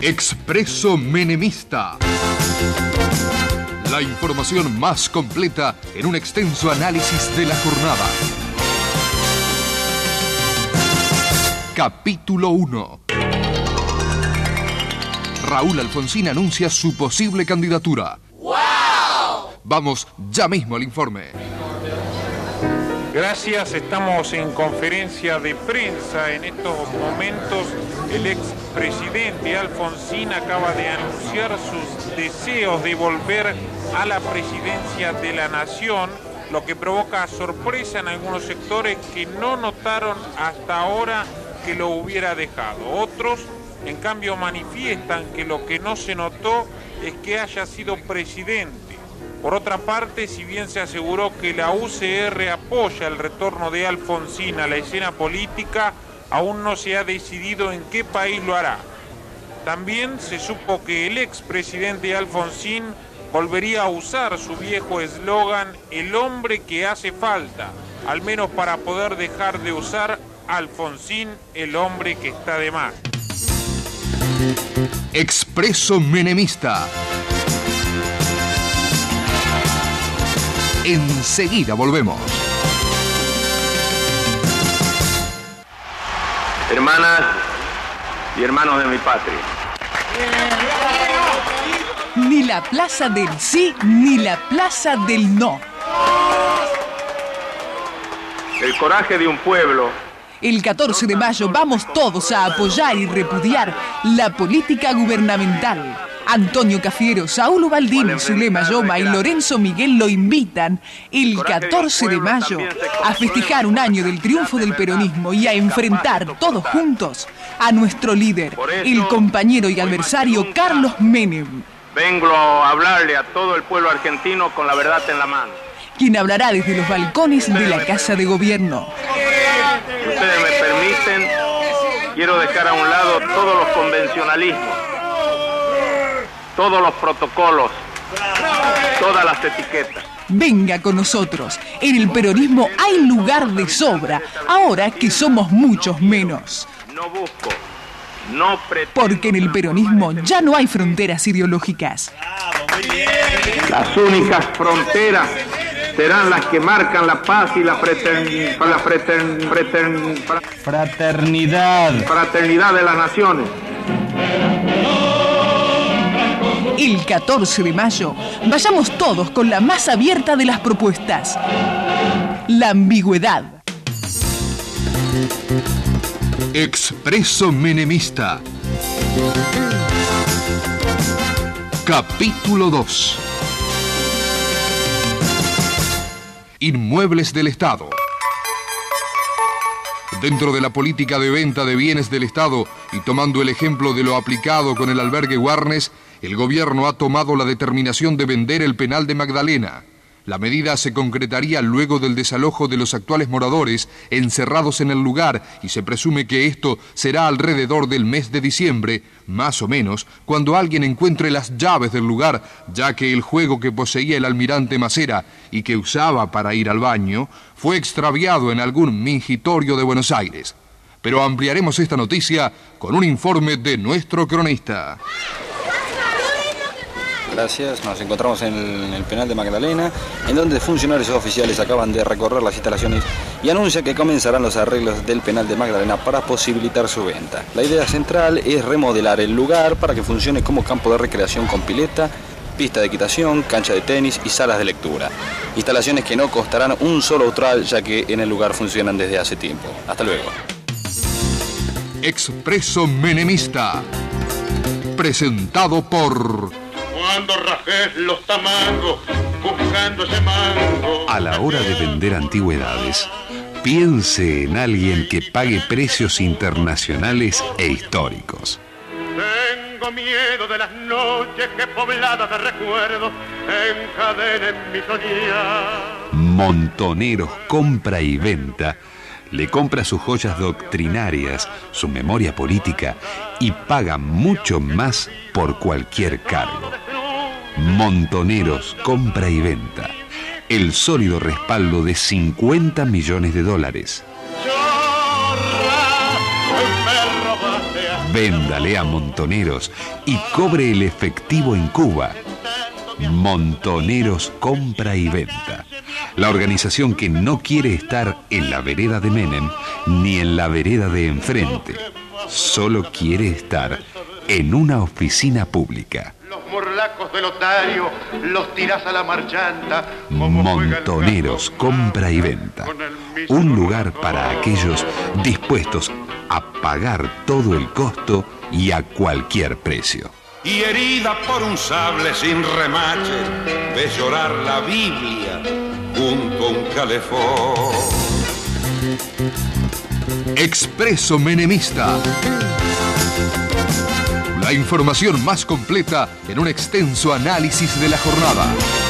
Expreso Menemista. La información más completa en un extenso análisis de la jornada. Capítulo 1. Raúl Alfonsín anuncia su posible candidatura. Vamos ya mismo al informe. Gracias, estamos en conferencia de prensa. En estos momentos el expresidente Alfonsín acaba de anunciar sus deseos de volver a la presidencia de la nación, lo que provoca sorpresa en algunos sectores que no notaron hasta ahora que lo hubiera dejado. Otros, en cambio, manifiestan que lo que no se notó es que haya sido presidente por otra parte, si bien se aseguró que la UCR apoya el retorno de Alfonsín a la escena política, aún no se ha decidido en qué país lo hará. También se supo que el expresidente Alfonsín volvería a usar su viejo eslogan El hombre que hace falta, al menos para poder dejar de usar Alfonsín el hombre que está de más. Expreso Menemista Enseguida volvemos. Hermanas y hermanos de mi patria. Ni la plaza del sí ni la plaza del no. El coraje de un pueblo el 14 de mayo vamos todos a apoyar y repudiar la política gubernamental Antonio Cafiero, Saúl Ubaldini, Zulema Yoma y Lorenzo Miguel lo invitan el 14 de mayo a festejar un año del triunfo del peronismo y a enfrentar todos juntos a nuestro líder, el compañero y adversario Carlos Menem. Vengo a hablarle a todo el pueblo argentino con la verdad en la mano. Quien hablará desde los balcones de la Casa de Gobierno. Si ustedes me permiten, quiero dejar a un lado todos los convencionalismos todos los protocolos, todas las etiquetas. Venga con nosotros. En el peronismo hay lugar de sobra, ahora que somos muchos menos. No busco, no Porque en el peronismo ya no hay fronteras ideológicas. Las únicas fronteras serán las que marcan la paz y la, la fraternidad. Fraternidad de las naciones el 14 de mayo, vayamos todos con la más abierta de las propuestas. La ambigüedad. Expreso Menemista. Capítulo 2. Inmuebles del Estado. Dentro de la política de venta de bienes del Estado y tomando el ejemplo de lo aplicado con el albergue Warnes, el gobierno ha tomado la determinación de vender el penal de Magdalena. La medida se concretaría luego del desalojo de los actuales moradores encerrados en el lugar y se presume que esto será alrededor del mes de diciembre, más o menos, cuando alguien encuentre las llaves del lugar, ya que el juego que poseía el almirante Macera y que usaba para ir al baño fue extraviado en algún mingitorio de Buenos Aires. Pero ampliaremos esta noticia con un informe de nuestro cronista. Gracias. Nos encontramos en el, penal de Magdalena, en donde funcionarios oficiales acaban de recorrer las instalaciones y anuncia que comenzarán los arreglos del penal de Magdalena para posibilitar su venta. La idea central es remodelar el lugar para que funcione como campo de recreación con pileta, pista de equitación, cancha de tenis y salas de lectura. Instalaciones que no costarán un solo autral ya que en el lugar funcionan desde hace tiempo. Hasta luego. Expreso Menemista. Presentado por cuando los tamangos, buscando ese mango. A la hora de vender antigüedades, piense en alguien que pague precios internacionales e históricos. Tengo miedo de las noches que pobladas de recuerdos encadenen mi soñar. Montoneros compra y venta le compra sus joyas doctrinarias, su memoria política y paga mucho más por cualquier cargo. Montoneros, compra y venta. El sólido respaldo de 50 millones de dólares. Véndale a Montoneros y cobre el efectivo en Cuba. Montoneros Compra y Venta. La organización que no quiere estar en la vereda de Menem ni en la vereda de enfrente. Solo quiere estar en una oficina pública. Los morlacos del otario los tirás a la marchanta. Montoneros Compra y Venta. Un lugar para aquellos dispuestos a pagar todo el costo y a cualquier precio. Y herida por un sable sin remache, ves llorar la Biblia junto a un calefón. Expreso Menemista. La información más completa en un extenso análisis de la jornada.